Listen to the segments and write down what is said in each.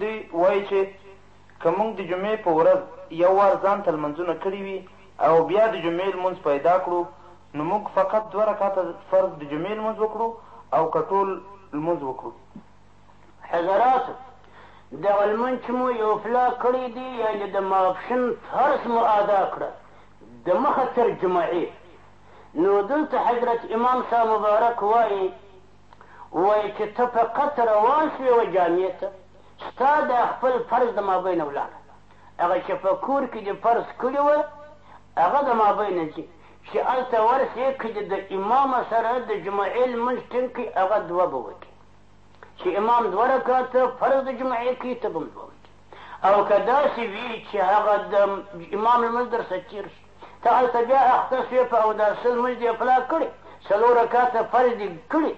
دوی وايي چې که موږ د جمعې په ورځ یو وار ځان ته لمونځونه کړي وي او بیا د جمعې لمونځ پیدا کړو نو موږ فقط دوه رکعته فرض د جمعې لمونځ وکړو او که ټول لمونځ وکړو حضراتو دغه لمونځ چې مو یو پلا کړی دی یعنې د ماپښین فرض مو ادا کړه د مخه تر جمعې نو دلته حضرت امام صاحب مبارک وایي وویل چې ته فقط روان شو یوه جامع ته ستا دا خپل فرض د مابین ولاړ هغه چې په کور کې دې فرض کړي وه هغه د مابین ځي چې هلته ورسې که دې د امام سره د جمعې لمونځ ټینګ کړي هغه دوه به وکړي چې امام دوه رکاته فرض د جمعې کوي ته به هم دوه وکړي او که داسې وي چې هغه د امام لمونځ درسه تېر شي ته هلته بیا اخته شوې په اوداسه لمونځ دې پلا کړي څلور رکعته فرض دې کړي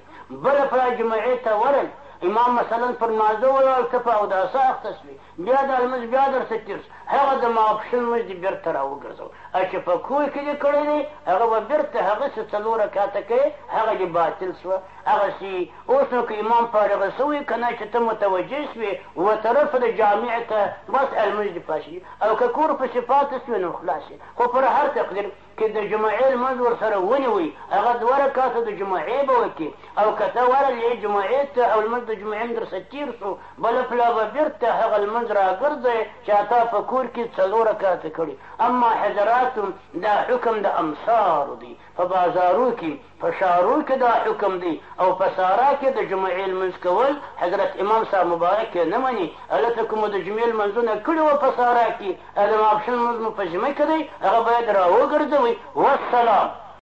بله پلا جمعې ته ورل امام مثلا پر مازه ولاړ ته په اوداسه اخته شوې بیا دا لمونځ بیا درته تېر شو هغه د ماپښین لمونځ دې بېرته راوګرځوه او چې په کور کې دې کړی دی هغه به بېرته هغسې څلور رکعته کوې هغه دې باطل شوه هغسې اوس نو که امام فارغه شوی که نه چې ته متوجه شوې و طرف د جامع ته بس لمونځ دې پاشي او که کور پسې پاتې شوې نو خلاص یې، خو پر هر تقدیر که د جمعې لمونځ ورسره ونیوئ هغه دوه رکعته د جمعې به وکړي او که ته ورغلې جمعې ته او لمونځ د جمعې هم درڅخه تېر شو بله پلا به بېرته هغه لمونځ راګرځوې چې تا په کور کې څلور رکعته کړي اما حضراتو دا حکم د امسارو دی په بازارو کی په ښارو کی دا حکم دی او په صحرا کی د جمعی لمونځ کول حضرت امام صاحب مبارک یی نه منی هلته که مو د جمعی لمونځونه کړی وه په صحرا کی ادم آپشن لمونځ مو په ذمه کی دی هغه باید راوګرځوی والسلام.